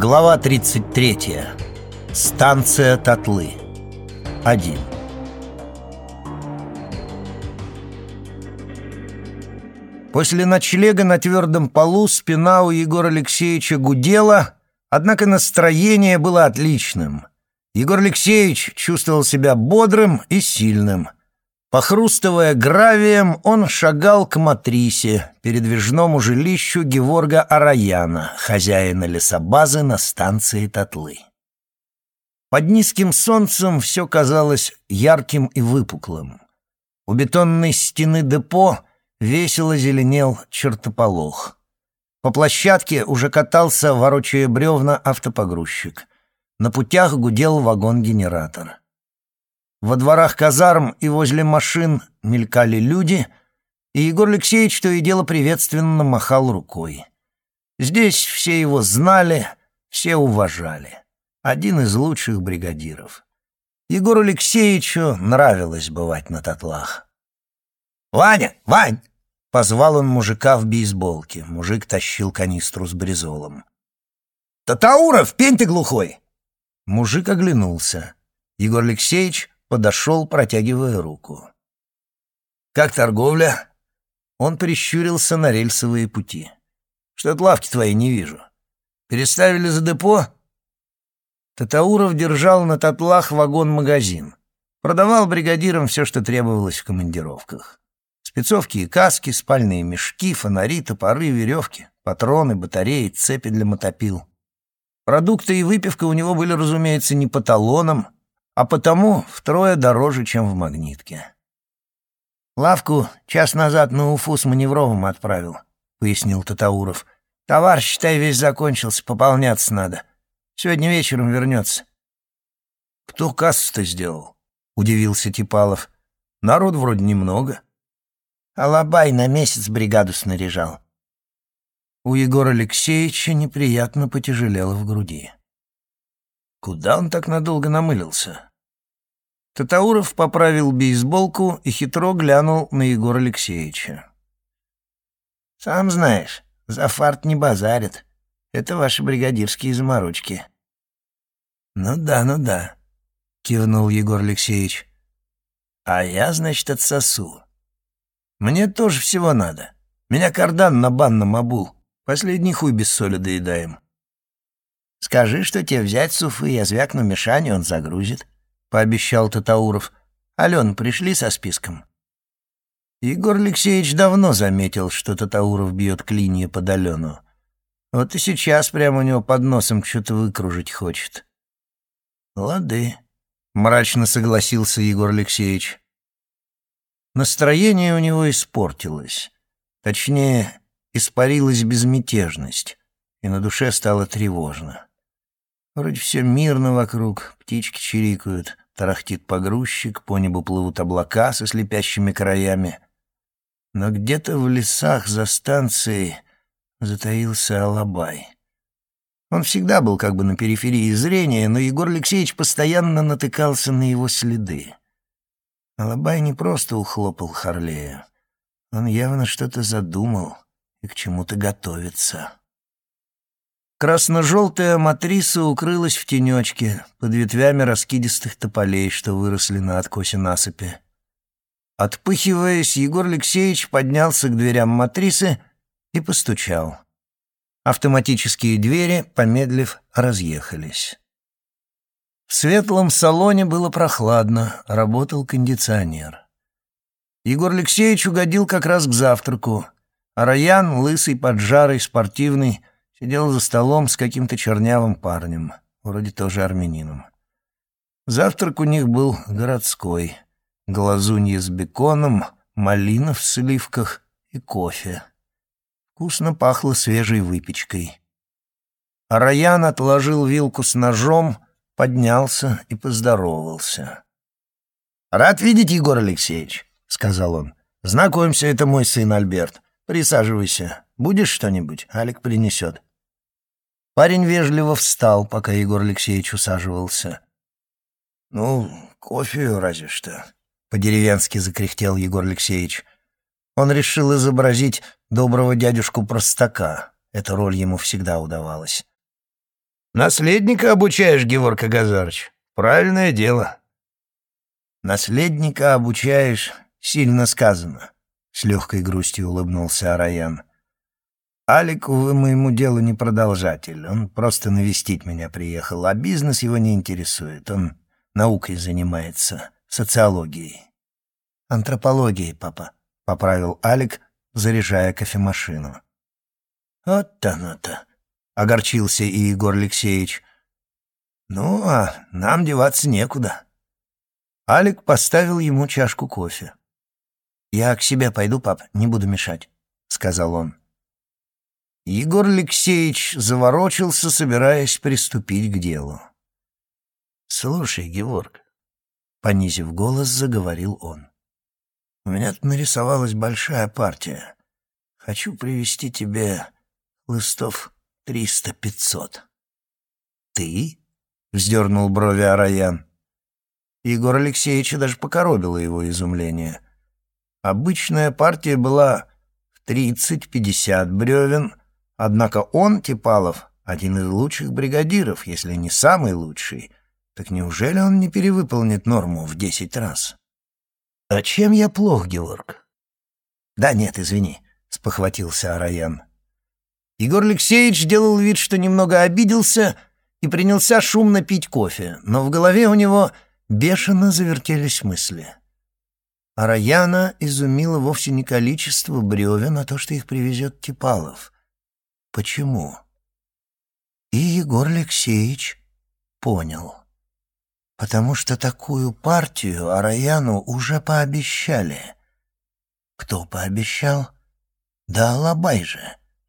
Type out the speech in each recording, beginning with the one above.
Глава 33. Станция Татлы. 1. После ночлега на твердом полу спина у Егора Алексеевича гудела, однако настроение было отличным. Егор Алексеевич чувствовал себя бодрым и сильным – Похрустывая гравием, он шагал к Матрисе, передвижному жилищу Геворга Араяна, хозяина лесобазы на станции Татлы. Под низким солнцем все казалось ярким и выпуклым. У бетонной стены депо весело зеленел чертополох. По площадке уже катался, ворочая бревна, автопогрузчик. На путях гудел вагон-генератор. Во дворах казарм и возле машин мелькали люди, и Егор Алексеевич то и дело приветственно махал рукой. Здесь все его знали, все уважали. Один из лучших бригадиров. Егору Алексеевичу нравилось бывать на татлах. «Ваня! Вань!» — позвал он мужика в бейсболке. Мужик тащил канистру с бризолом. «Татауров, пень ты глухой!» Мужик оглянулся. Егор Алексеевич подошел, протягивая руку. «Как торговля?» Он прищурился на рельсовые пути. «Что-то лавки твои не вижу. Переставили за депо?» Татауров держал на татлах вагон-магазин. Продавал бригадирам все, что требовалось в командировках. Спецовки и каски, спальные мешки, фонари, топоры, веревки, патроны, батареи, цепи для мотопил. Продукты и выпивка у него были, разумеется, не по талонам, а потому втрое дороже, чем в магнитке. «Лавку час назад на Уфу с маневровым отправил», — пояснил Татауров. «Товар, считай, весь закончился, пополняться надо. Сегодня вечером вернется». «Кто кассу-то сделал?» — удивился Типалов. «Народ вроде немного». «Алабай на месяц бригаду снаряжал». У Егора Алексеевича неприятно потяжелело в груди. Куда он так надолго намылился? Татауров поправил бейсболку и хитро глянул на Егора Алексеевича. «Сам знаешь, за фарт не базарят. Это ваши бригадирские заморочки». «Ну да, ну да», — кивнул Егор Алексеевич. «А я, значит, отсосу. Мне тоже всего надо. Меня кардан на банном обул. Последний хуй без соли доедаем». «Скажи, что тебе взять суфы, я звякну Мишане, он загрузит». — пообещал Татауров. «Ален, пришли со списком?» Егор Алексеевич давно заметил, что Татауров бьет клинья под Алену. Вот и сейчас прямо у него под носом что-то выкружить хочет. «Лады», — мрачно согласился Егор Алексеевич. Настроение у него испортилось. Точнее, испарилась безмятежность, и на душе стало тревожно. Вроде все мирно вокруг, птички чирикают, тарахтит погрузчик, по небу плывут облака со слепящими краями. Но где-то в лесах за станцией затаился Алабай. Он всегда был как бы на периферии зрения, но Егор Алексеевич постоянно натыкался на его следы. Алабай не просто ухлопал Харлея. Он явно что-то задумал и к чему-то готовится. Красно-желтая матриса укрылась в тенечке под ветвями раскидистых тополей, что выросли на откосе насыпи. Отпыхиваясь, Егор Алексеевич поднялся к дверям матрисы и постучал. Автоматические двери, помедлив, разъехались. В светлом салоне было прохладно, работал кондиционер. Егор Алексеевич угодил как раз к завтраку, а Раян, лысый, поджарый, спортивный, Сидел за столом с каким-то чернявым парнем, вроде тоже армянином. Завтрак у них был городской. Глазунья с беконом, малина в сливках и кофе. Вкусно пахло свежей выпечкой. А Раян отложил вилку с ножом, поднялся и поздоровался. «Рад видеть, Егор Алексеевич», — сказал он. «Знакомься, это мой сын Альберт. Присаживайся. Будешь что-нибудь? Алик принесет». Парень вежливо встал, пока Егор Алексеевич усаживался. «Ну, кофе разве что», — по-деревенски закряхтел Егор Алексеевич. Он решил изобразить доброго дядюшку-простака. Эта роль ему всегда удавалась. Наследника обучаешь, Геворг Агазарыч. Правильное дело. Наследника обучаешь, сильно сказано. С легкой грустью улыбнулся Араян. Алик, увы, моему делу не продолжатель. Он просто навестить меня приехал, а бизнес его не интересует. Он наукой занимается, социологией. Антропологией, папа, — поправил Алик, заряжая кофемашину. Вот оно-то, — огорчился и Егор Алексеевич. Ну, а нам деваться некуда. Алик поставил ему чашку кофе. «Я к себе пойду, пап, не буду мешать», — сказал он. Егор Алексеевич заворочился, собираясь приступить к делу. «Слушай, Геворг», — понизив голос, заговорил он, — «у меня тут нарисовалась большая партия. Хочу привести тебе листов триста-пятьсот». «Ты?» — вздернул брови Араян. Егор Алексеевича даже покоробило его изумление. Обычная партия была в тридцать-пятьдесят бревен — Однако он, Типалов, один из лучших бригадиров, если не самый лучший. Так неужели он не перевыполнит норму в десять раз? «А чем я плох, Георг?» «Да нет, извини», — спохватился Араян. Егор Алексеевич делал вид, что немного обиделся и принялся шумно пить кофе, но в голове у него бешено завертелись мысли. Араяна изумило вовсе не количество бревен, а то, что их привезет Типалов — Почему? И Егор Алексеевич понял. Потому что такую партию Араяну уже пообещали. Кто пообещал? Да Алабай же.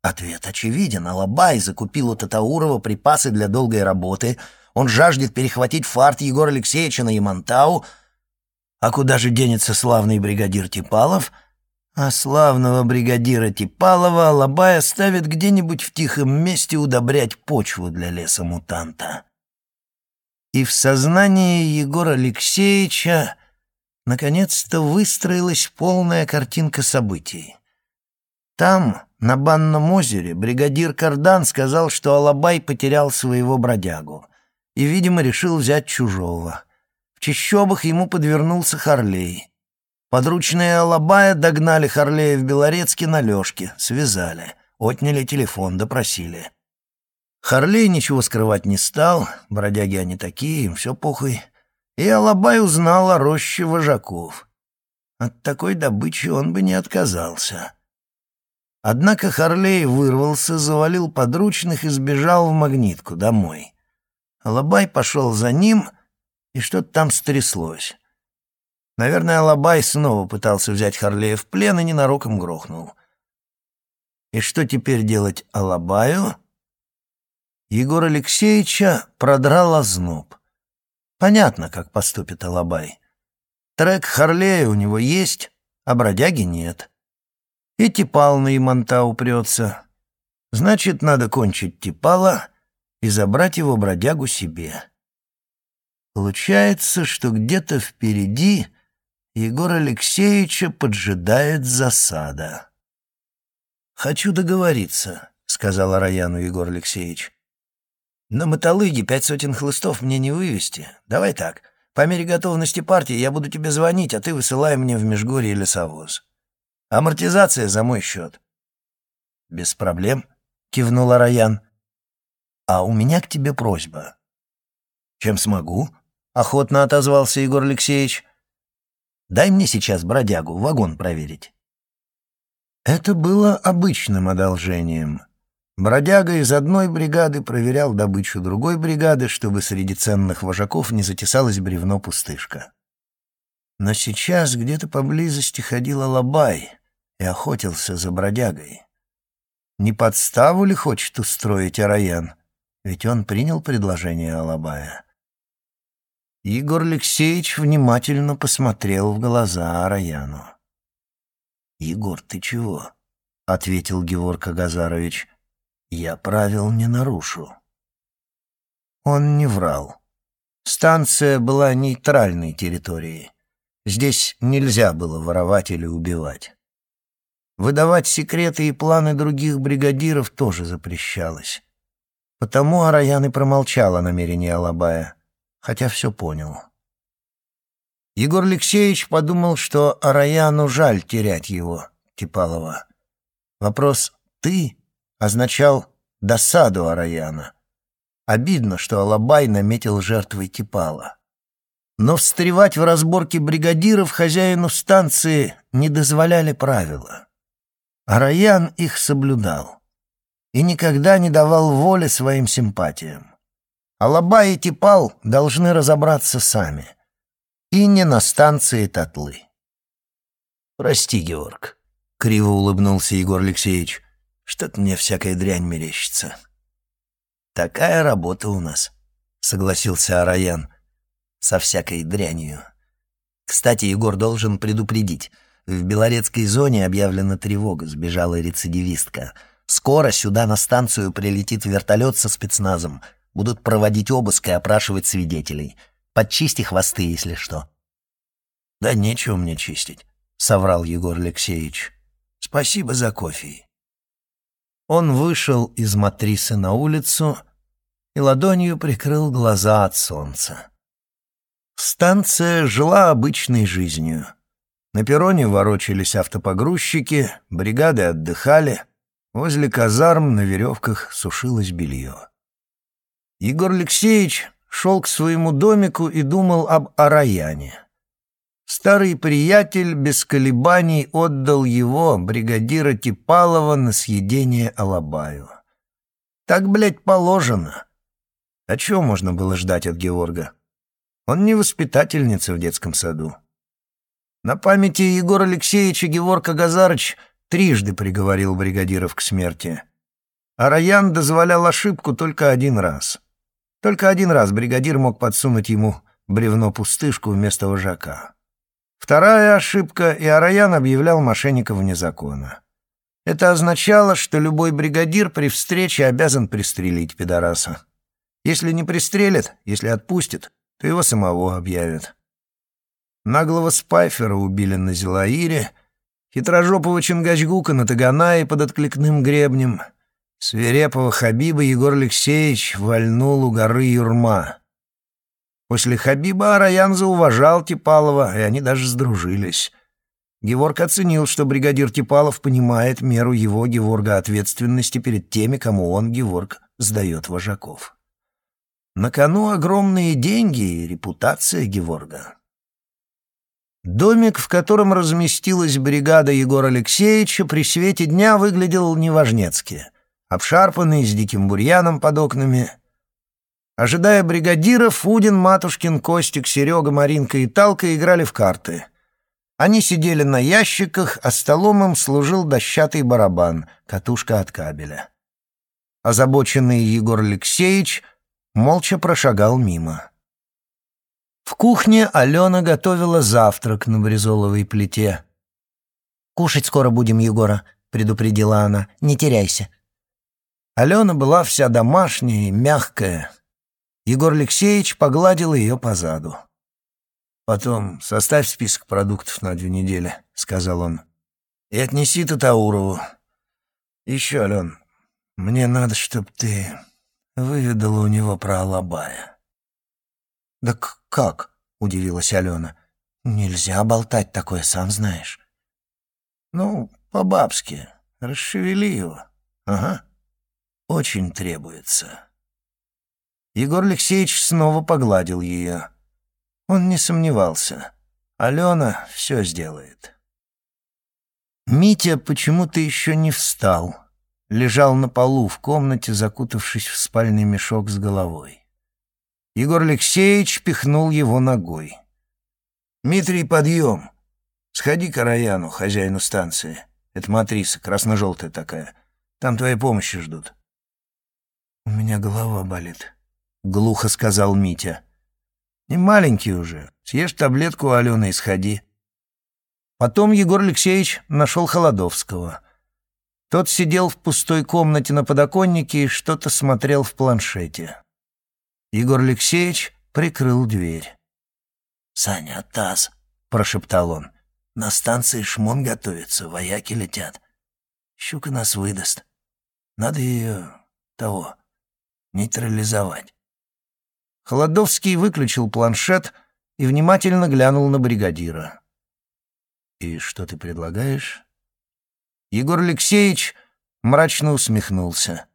Ответ очевиден. Алабай закупил у Татаурова припасы для долгой работы. Он жаждет перехватить фарт Егора Алексеевича на Ямантау. А куда же денется славный бригадир Типалов — а славного бригадира Типалова Алабай оставит где-нибудь в тихом месте удобрять почву для леса мутанта. И в сознании Егора Алексеевича наконец-то выстроилась полная картинка событий. Там, на банном озере, бригадир Кардан сказал, что Алабай потерял своего бродягу и, видимо, решил взять чужого. В чащобах ему подвернулся Харлей — Подручные Алабая догнали Харлея в Белорецке на Лёшке, связали, отняли телефон, допросили. Харлей ничего скрывать не стал, бродяги они такие, им все похуй. И Алабай узнал о роще вожаков. От такой добычи он бы не отказался. Однако Харлей вырвался, завалил подручных и сбежал в магнитку домой. Алабай пошел за ним, и что-то там стряслось. Наверное, Алабай снова пытался взять Харлея в плен и ненароком грохнул. И что теперь делать Алабаю? Егор Алексеевича продрал озноб. Понятно, как поступит Алабай. Трек Харлея у него есть, а бродяги нет. И Типал на Иманта упрется. Значит, надо кончить Типала и забрать его бродягу себе. Получается, что где-то впереди Егора Алексеевича поджидает засада. «Хочу договориться», — сказал Раяну Егор Алексеевич. «На мотолыге пять сотен хлыстов мне не вывести. Давай так, по мере готовности партии я буду тебе звонить, а ты высылай мне в Межгорье лесовоз. Амортизация за мой счет». «Без проблем», — кивнул Раян. «А у меня к тебе просьба». «Чем смогу?» — охотно отозвался Егор Алексеевич. Дай мне сейчас бродягу вагон проверить». Это было обычным одолжением. Бродяга из одной бригады проверял добычу другой бригады, чтобы среди ценных вожаков не затесалось бревно-пустышка. Но сейчас где-то поблизости ходил Алабай и охотился за бродягой. Не подставу ли хочет устроить Араян? Ведь он принял предложение Алабая. Егор Алексеевич внимательно посмотрел в глаза Араяну. «Егор, ты чего?» — ответил Георг Агазарович. «Я правил не нарушу». Он не врал. Станция была нейтральной территорией. Здесь нельзя было воровать или убивать. Выдавать секреты и планы других бригадиров тоже запрещалось. Потому Араян и промолчал о намерении Алабая, хотя все понял. Егор Алексеевич подумал, что Араяну жаль терять его, Типалова. Вопрос «ты» означал досаду Араяна. Обидно, что Алабай наметил жертвой Типала. Но встревать в разборке бригадиров хозяину станции не дозволяли правила. Араян их соблюдал и никогда не давал воли своим симпатиям. Алабай и Типал должны разобраться сами — и не на станции Татлы. «Прости, Георг», — криво улыбнулся Егор Алексеевич, — «что-то мне всякая дрянь мерещится». «Такая работа у нас», — согласился Араян, — «со всякой дрянью». «Кстати, Егор должен предупредить. В Белорецкой зоне объявлена тревога, сбежала рецидивистка. Скоро сюда на станцию прилетит вертолет со спецназом. Будут проводить обыск и опрашивать свидетелей. Подчисти хвосты, если что». «Да нечего мне чистить», — соврал Егор Алексеевич. «Спасибо за кофе». Он вышел из матрисы на улицу и ладонью прикрыл глаза от солнца. Станция жила обычной жизнью. На перроне ворочались автопогрузчики, бригады отдыхали, возле казарм на веревках сушилось белье. Егор Алексеевич шел к своему домику и думал об Араяне. Старый приятель без колебаний отдал его, бригадира Типалова, на съедение Алабаю. Так, блядь, положено. А чего можно было ждать от Георга? Он не воспитательница в детском саду. На памяти Егора Алексеевича Геворг Агазарыч трижды приговорил бригадиров к смерти. А Раян дозволял ошибку только один раз — только один раз бригадир мог подсунуть ему бревно-пустышку вместо вожака. Вторая ошибка, и Араян объявлял мошенников вне закона. Это означало, что любой бригадир при встрече обязан пристрелить пидораса. Если не пристрелят, если отпустят, то его самого объявят. Наглого Спайфера убили на Зелаире, хитрожопого Чингачгука на Таганае под откликным гребнем — Свирепого Хабиба Егор Алексеевич вальнул у горы Юрма. После Хабиба Араян зауважал Типалова, и они даже сдружились. Геворг оценил, что бригадир Типалов понимает меру его, Геворга, ответственности перед теми, кому он, Геворг, сдает вожаков. На кону огромные деньги и репутация Геворга. Домик, в котором разместилась бригада Егора Алексеевича, при свете дня выглядел неважнецки — обшарпанный, с диким бурьяном под окнами. Ожидая бригадира, Фудин, Матушкин, Костик, Серега, Маринка и Талка играли в карты. Они сидели на ящиках, а столом им служил дощатый барабан, катушка от кабеля. Озабоченный Егор Алексеевич молча прошагал мимо. В кухне Алена готовила завтрак на бризоловой плите. «Кушать скоро будем, Егора», — предупредила она. «Не теряйся». Алена была вся домашняя и мягкая. Егор Алексеевич погладил ее по заду. «Потом составь список продуктов на две недели», — сказал он. «И отнеси Татаурову. Еще, Ален, мне надо, чтоб ты выведала у него про Алабая». «Да как?» — удивилась Алена. «Нельзя болтать такое, сам знаешь». «Ну, по-бабски. Расшевели его. Ага» очень требуется». Егор Алексеевич снова погладил ее. Он не сомневался. Алена все сделает. Митя почему-то еще не встал. Лежал на полу в комнате, закутавшись в спальный мешок с головой. Егор Алексеевич пихнул его ногой. «Митрий, подъем! Сходи к Араяну, хозяину станции. Это матриса, красно-желтая такая. Там твоей помощи ждут». «У меня голова болит», — глухо сказал Митя. «Не маленький уже. Съешь таблетку Алены и сходи». Потом Егор Алексеевич нашел Холодовского. Тот сидел в пустой комнате на подоконнике и что-то смотрел в планшете. Егор Алексеевич прикрыл дверь. «Саня, таз», — прошептал он. «На станции шмон готовится, вояки летят. Щука нас выдаст. Надо ее... того, нейтрализовать. Холодовский выключил планшет и внимательно глянул на бригадира. «И что ты предлагаешь?» Егор Алексеевич мрачно усмехнулся.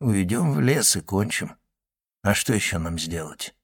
«Уйдем в лес и кончим. А что еще нам сделать?»